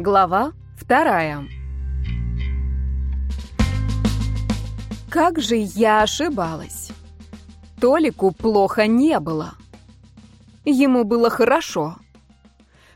Глава вторая. Как же я ошибалась. Толику плохо не было. Ему было хорошо.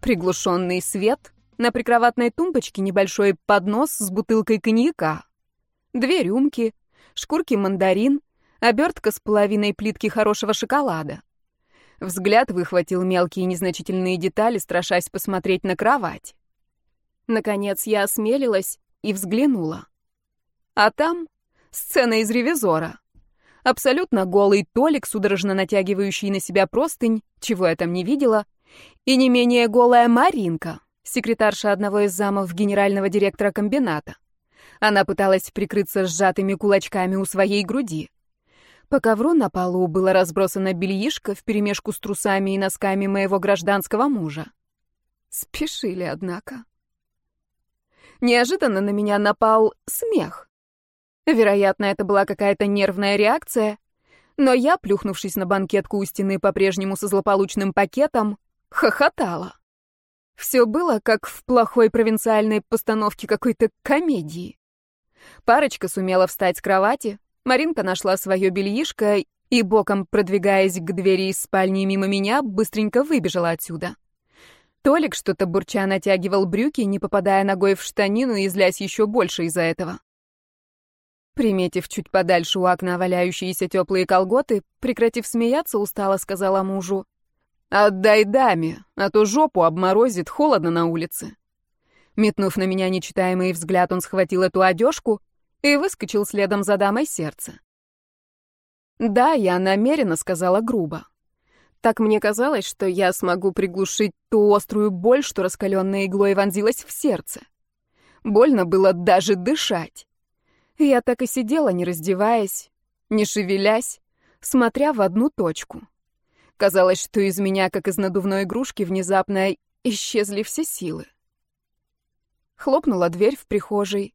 Приглушенный свет, на прикроватной тумбочке небольшой поднос с бутылкой коньяка, две рюмки, шкурки мандарин, обертка с половиной плитки хорошего шоколада. Взгляд выхватил мелкие незначительные детали, страшась посмотреть на кровать. Наконец я осмелилась и взглянула. А там сцена из «Ревизора». Абсолютно голый Толик, судорожно натягивающий на себя простынь, чего я там не видела, и не менее голая Маринка, секретарша одного из замов генерального директора комбината. Она пыталась прикрыться сжатыми кулачками у своей груди. По ковру на полу было разбросано бельишко вперемешку с трусами и носками моего гражданского мужа. Спешили, однако. Неожиданно на меня напал смех. Вероятно, это была какая-то нервная реакция, но я, плюхнувшись на банкетку у стены по-прежнему со злополучным пакетом, хохотала. Все было как в плохой провинциальной постановке какой-то комедии. Парочка сумела встать с кровати, Маринка нашла свое бельишко и, боком продвигаясь к двери из спальни мимо меня, быстренько выбежала отсюда. Толик что-то бурча натягивал брюки, не попадая ногой в штанину и злясь еще больше из-за этого. Приметив чуть подальше у окна валяющиеся теплые колготы, прекратив смеяться, устало сказала мужу. «Отдай даме, а то жопу обморозит, холодно на улице». Метнув на меня нечитаемый взгляд, он схватил эту одежку и выскочил следом за дамой сердца. Да, я намеренно сказала грубо. Так мне казалось, что я смогу приглушить ту острую боль, что раскаленной иглой вонзилась в сердце. Больно было даже дышать. Я так и сидела, не раздеваясь, не шевелясь, смотря в одну точку. Казалось, что из меня, как из надувной игрушки, внезапно исчезли все силы. Хлопнула дверь в прихожей,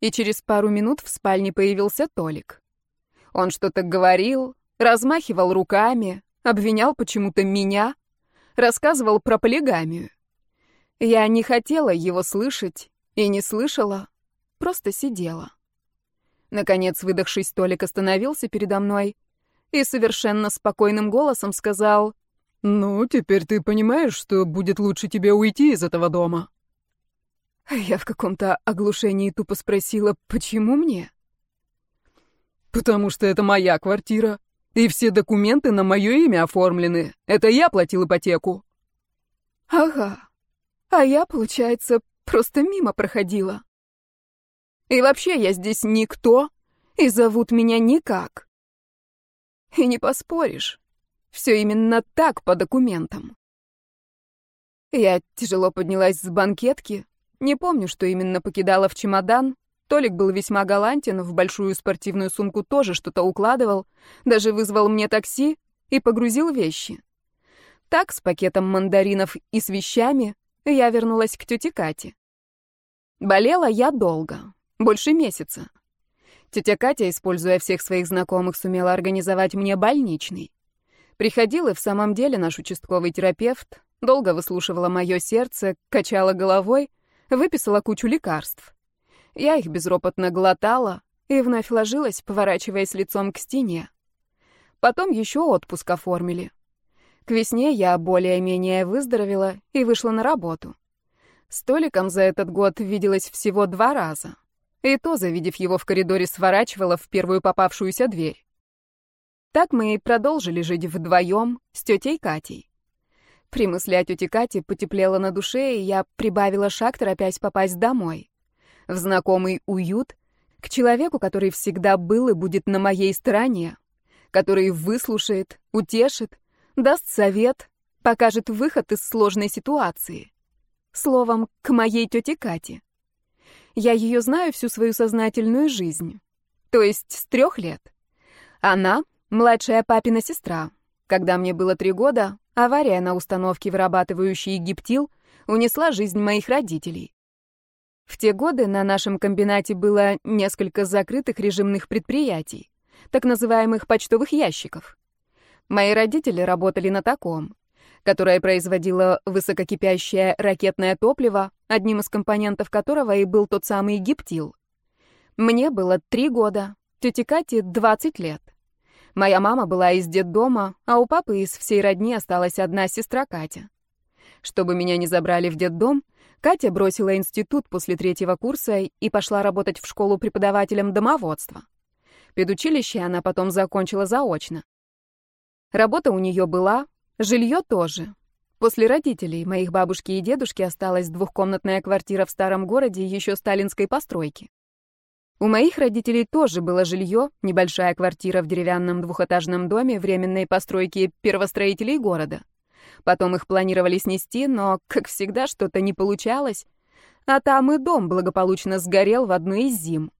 и через пару минут в спальне появился Толик. Он что-то говорил, размахивал руками, обвинял почему-то меня, рассказывал про полигамию. Я не хотела его слышать и не слышала, просто сидела. Наконец, выдохшись, Толик остановился передо мной и совершенно спокойным голосом сказал, «Ну, теперь ты понимаешь, что будет лучше тебе уйти из этого дома?» Я в каком-то оглушении тупо спросила, почему мне? «Потому что это моя квартира, и все документы на мое имя оформлены. Это я платил ипотеку». «Ага. А я, получается, просто мимо проходила. И вообще я здесь никто, и зовут меня никак. И не поспоришь. Все именно так по документам». Я тяжело поднялась с банкетки, не помню, что именно покидала в чемодан. Толик был весьма галантен, в большую спортивную сумку тоже что-то укладывал, даже вызвал мне такси и погрузил вещи. Так, с пакетом мандаринов и с вещами, я вернулась к тете Кате. Болела я долго, больше месяца. Тетя Катя, используя всех своих знакомых, сумела организовать мне больничный. Приходил и в самом деле наш участковый терапевт, долго выслушивала мое сердце, качала головой, выписала кучу лекарств. Я их безропотно глотала и вновь ложилась, поворачиваясь лицом к стене. Потом еще отпуск оформили. К весне я более-менее выздоровела и вышла на работу. Столиком за этот год виделась всего два раза. И то, завидев его в коридоре, сворачивала в первую попавшуюся дверь. Так мы и продолжили жить вдвоем с тетей Катей. При мысли о тете Кате потеплело на душе, и я прибавила шаг, торопясь попасть домой. В знакомый уют, к человеку, который всегда был и будет на моей стороне, который выслушает, утешит, даст совет, покажет выход из сложной ситуации. Словом, к моей тете Кате. Я ее знаю всю свою сознательную жизнь, то есть с трех лет. Она — младшая папина сестра. Когда мне было три года, Авария на установке, вырабатывающей гиптил, унесла жизнь моих родителей. В те годы на нашем комбинате было несколько закрытых режимных предприятий, так называемых почтовых ящиков. Мои родители работали на таком. которая производила высококипящее ракетное топливо, одним из компонентов которого и был тот самый гиптил. Мне было три года, тете Кате 20 лет. Моя мама была из детдома, а у папы из всей родни осталась одна сестра Катя. Чтобы меня не забрали в детдом, Катя бросила институт после третьего курса и пошла работать в школу преподавателем домоводства. Педучилище она потом закончила заочно. Работа у нее была, жилье тоже. После родителей, моих бабушки и дедушки, осталась двухкомнатная квартира в старом городе еще сталинской постройки. У моих родителей тоже было жилье, небольшая квартира в деревянном двухэтажном доме временной постройки первостроителей города. Потом их планировали снести, но, как всегда, что-то не получалось. А там и дом благополучно сгорел в одну из зим.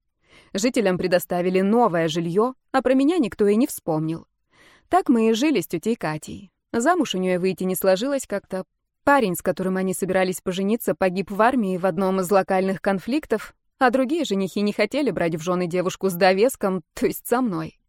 Жителям предоставили новое жилье, а про меня никто и не вспомнил. Так мы и жили с тетей Катей. Замуж у нее выйти не сложилось как-то. Парень, с которым они собирались пожениться, погиб в армии в одном из локальных конфликтов, а другие женихи не хотели брать в жены девушку с довеском, то есть со мной.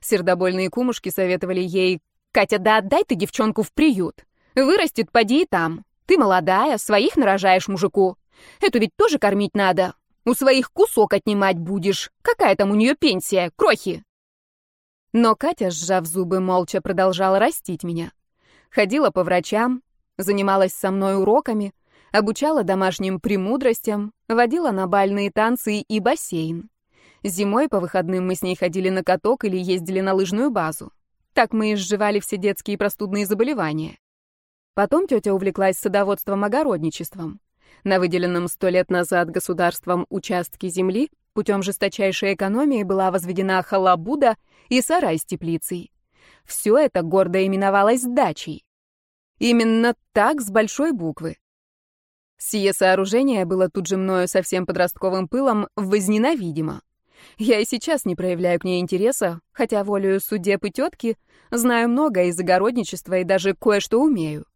Сердобольные кумушки советовали ей «Катя, да отдай ты девчонку в приют. Вырастет, поди и там. Ты молодая, своих нарожаешь мужику. Эту ведь тоже кормить надо. У своих кусок отнимать будешь. Какая там у нее пенсия, крохи?» Но Катя, сжав зубы, молча продолжала растить меня. Ходила по врачам, занималась со мной уроками, обучала домашним премудростям, водила на бальные танцы и бассейн. Зимой по выходным мы с ней ходили на каток или ездили на лыжную базу. Так мы изживали все детские простудные заболевания. Потом тетя увлеклась садоводством-огородничеством. На выделенном сто лет назад государством участке земли путем жесточайшей экономии была возведена халабуда и сарай с теплицей. Все это гордо именовалось дачей. Именно так, с большой буквы. Сие сооружение было тут же мною со всем подростковым пылом возненавидимо. Я и сейчас не проявляю к ней интереса, хотя волею судеб и тетки знаю много из огородничества и даже кое-что умею.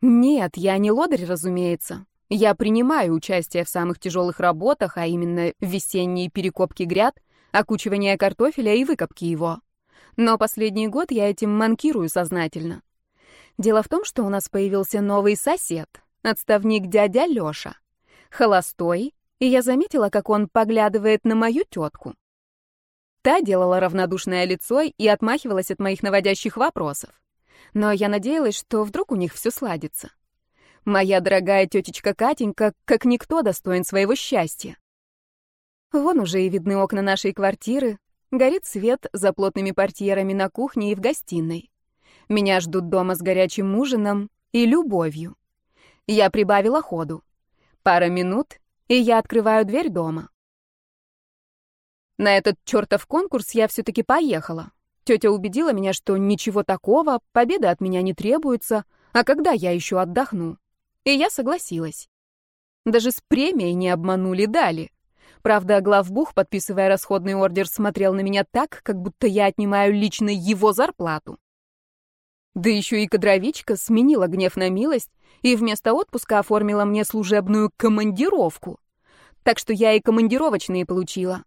Нет, я не лодырь, разумеется. Я принимаю участие в самых тяжелых работах, а именно весенние перекопки гряд, окучивание картофеля и выкопки его. Но последний год я этим манкирую сознательно. Дело в том, что у нас появился новый сосед, отставник дядя Лёша. Холостой, и я заметила, как он поглядывает на мою тетку. Та делала равнодушное лицо и отмахивалась от моих наводящих вопросов. Но я надеялась, что вдруг у них все сладится. Моя дорогая тетечка Катенька, как никто, достоин своего счастья. Вон уже и видны окна нашей квартиры, горит свет за плотными портьерами на кухне и в гостиной. Меня ждут дома с горячим ужином и любовью. Я прибавила ходу. Пара минут, и я открываю дверь дома. На этот чертов конкурс я все-таки поехала. Тетя убедила меня, что ничего такого, победа от меня не требуется, а когда я еще отдохну? И я согласилась. Даже с премией не обманули, дали. Правда, главбух, подписывая расходный ордер, смотрел на меня так, как будто я отнимаю лично его зарплату. Да еще и кадровичка сменила гнев на милость и вместо отпуска оформила мне служебную командировку. Так что я и командировочные получила.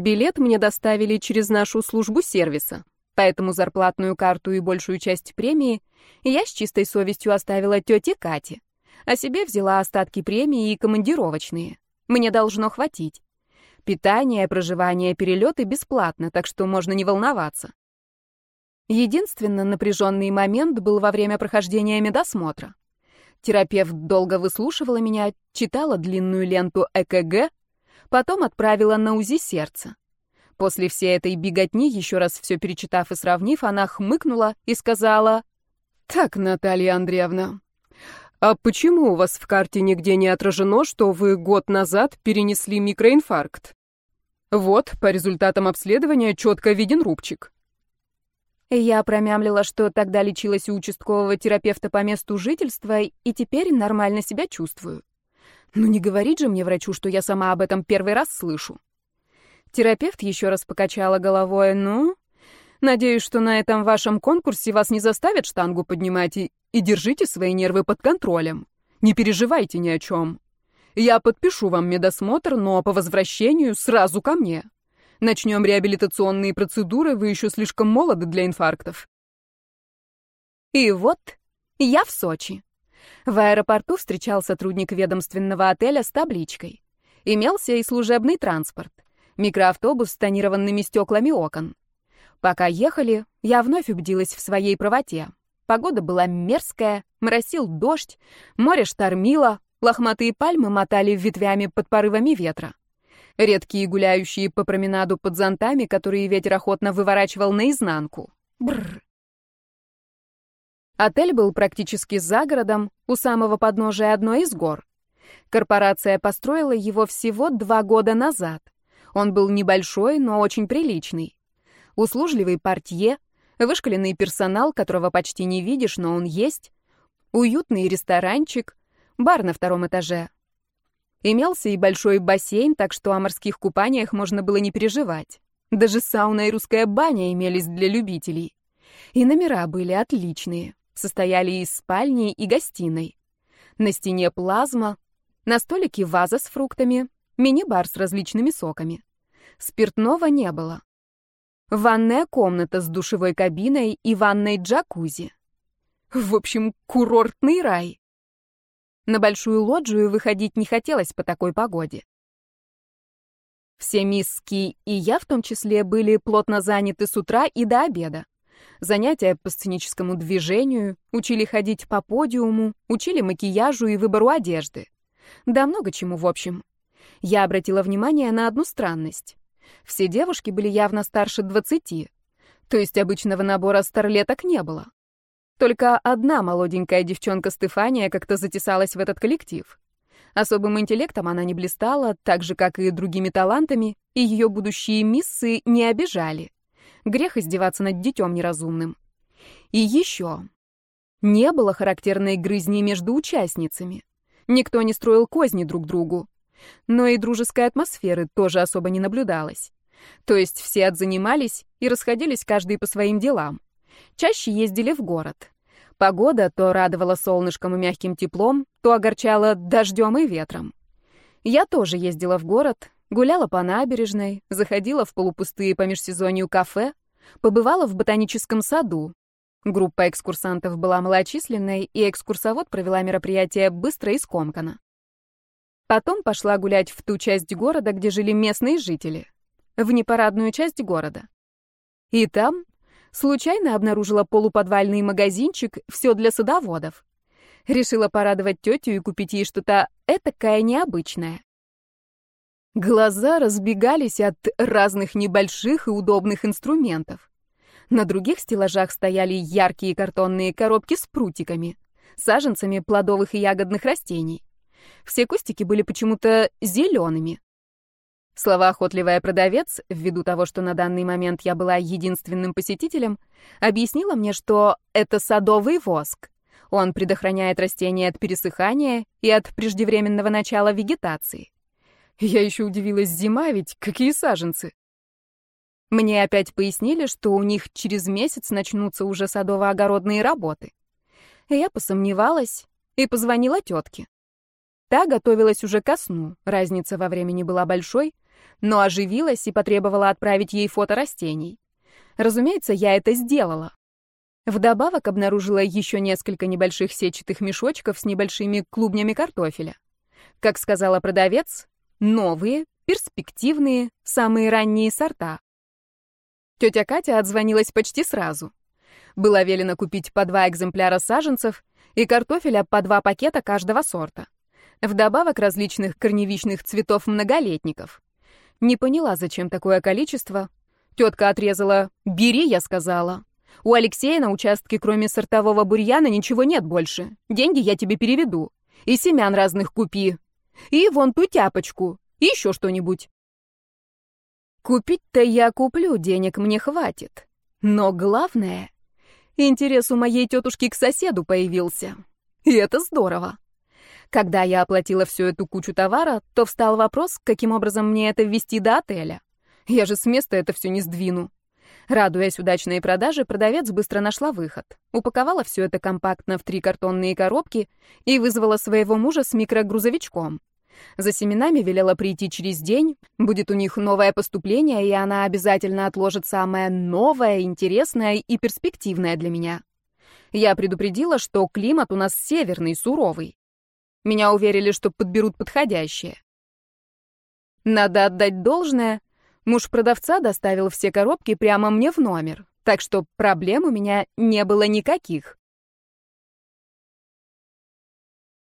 Билет мне доставили через нашу службу сервиса, поэтому зарплатную карту и большую часть премии я с чистой совестью оставила тете Кате, а себе взяла остатки премии и командировочные. Мне должно хватить. Питание, проживание, перелеты бесплатно, так что можно не волноваться. Единственно напряженный момент был во время прохождения медосмотра. Терапевт долго выслушивала меня, читала длинную ленту ЭКГ, потом отправила на УЗИ сердца. После всей этой беготни, еще раз все перечитав и сравнив, она хмыкнула и сказала, «Так, Наталья Андреевна, а почему у вас в карте нигде не отражено, что вы год назад перенесли микроинфаркт? Вот, по результатам обследования четко виден рубчик. Я промямлила, что тогда лечилась у участкового терапевта по месту жительства и теперь нормально себя чувствую. Ну не говорит же мне врачу, что я сама об этом первый раз слышу. Терапевт еще раз покачала головой. Ну, надеюсь, что на этом вашем конкурсе вас не заставят штангу поднимать и и держите свои нервы под контролем. Не переживайте ни о чем. Я подпишу вам медосмотр, но по возвращению сразу ко мне. Начнем реабилитационные процедуры, вы еще слишком молоды для инфарктов. И вот Я в Сочи. В аэропорту встречал сотрудник ведомственного отеля с табличкой. Имелся и служебный транспорт. Микроавтобус с тонированными стеклами окон. Пока ехали, я вновь убедилась в своей правоте. Погода была мерзкая, моросил дождь, море штормило, лохматые пальмы мотали ветвями под порывами ветра. Редкие гуляющие по променаду под зонтами, которые ветер охотно выворачивал наизнанку. Бррр. Отель был практически за городом, у самого подножия одной из гор. Корпорация построила его всего два года назад. Он был небольшой, но очень приличный. Услужливый портье, вышкаленный персонал, которого почти не видишь, но он есть, уютный ресторанчик, бар на втором этаже. Имелся и большой бассейн, так что о морских купаниях можно было не переживать. Даже сауна и русская баня имелись для любителей. И номера были отличные состояли из спальни и гостиной. На стене плазма, на столике ваза с фруктами, мини-бар с различными соками. Спиртного не было. Ванная комната с душевой кабиной и ванной джакузи. В общем, курортный рай. На большую лоджию выходить не хотелось по такой погоде. Все мисски и я в том числе были плотно заняты с утра и до обеда занятия по сценическому движению, учили ходить по подиуму, учили макияжу и выбору одежды. Да много чему, в общем. Я обратила внимание на одну странность. Все девушки были явно старше двадцати, то есть обычного набора старлеток не было. Только одна молоденькая девчонка Стефания как-то затесалась в этот коллектив. Особым интеллектом она не блистала, так же, как и другими талантами, и ее будущие миссы не обижали. Грех издеваться над детем неразумным. И еще. Не было характерной грызни между участницами. Никто не строил козни друг другу. Но и дружеской атмосферы тоже особо не наблюдалось. То есть все отзанимались и расходились каждый по своим делам. Чаще ездили в город. Погода то радовала солнышком и мягким теплом, то огорчала дождем и ветром. Я тоже ездила в город, Гуляла по набережной, заходила в полупустые по межсезонью кафе, побывала в ботаническом саду. Группа экскурсантов была малочисленной, и экскурсовод провела мероприятие быстро и скомканно. Потом пошла гулять в ту часть города, где жили местные жители, в непарадную часть города. И там случайно обнаружила полуподвальный магазинчик «Все для садоводов». Решила порадовать тетю и купить ей что-то этакое необычное. Глаза разбегались от разных небольших и удобных инструментов. На других стеллажах стояли яркие картонные коробки с прутиками, саженцами плодовых и ягодных растений. Все кустики были почему-то зелеными. Словоохотливая продавец, ввиду того, что на данный момент я была единственным посетителем, объяснила мне, что это садовый воск. Он предохраняет растения от пересыхания и от преждевременного начала вегетации. Я еще удивилась, зима ведь, какие саженцы. Мне опять пояснили, что у них через месяц начнутся уже садово-огородные работы. Я посомневалась и позвонила тетке. Та готовилась уже ко сну, разница во времени была большой, но оживилась и потребовала отправить ей фото растений. Разумеется, я это сделала. Вдобавок обнаружила еще несколько небольших сетчатых мешочков с небольшими клубнями картофеля. Как сказала продавец, Новые, перспективные, самые ранние сорта. Тетя Катя отзвонилась почти сразу. Было велено купить по два экземпляра саженцев и картофеля по два пакета каждого сорта. Вдобавок различных корневищных цветов многолетников. Не поняла, зачем такое количество. Тетка отрезала «Бери», я сказала. У Алексея на участке, кроме сортового бурьяна, ничего нет больше. Деньги я тебе переведу. И семян разных купи. И вон ту тяпочку. И еще что-нибудь. Купить-то я куплю, денег мне хватит. Но главное, интерес у моей тетушки к соседу появился. И это здорово. Когда я оплатила всю эту кучу товара, то встал вопрос, каким образом мне это ввести до отеля. Я же с места это все не сдвину. Радуясь удачной продаже, продавец быстро нашла выход. Упаковала все это компактно в три картонные коробки и вызвала своего мужа с микрогрузовичком. За семенами велела прийти через день, будет у них новое поступление, и она обязательно отложит самое новое, интересное и перспективное для меня. Я предупредила, что климат у нас северный, суровый. Меня уверили, что подберут подходящее. Надо отдать должное. Муж продавца доставил все коробки прямо мне в номер, так что проблем у меня не было никаких.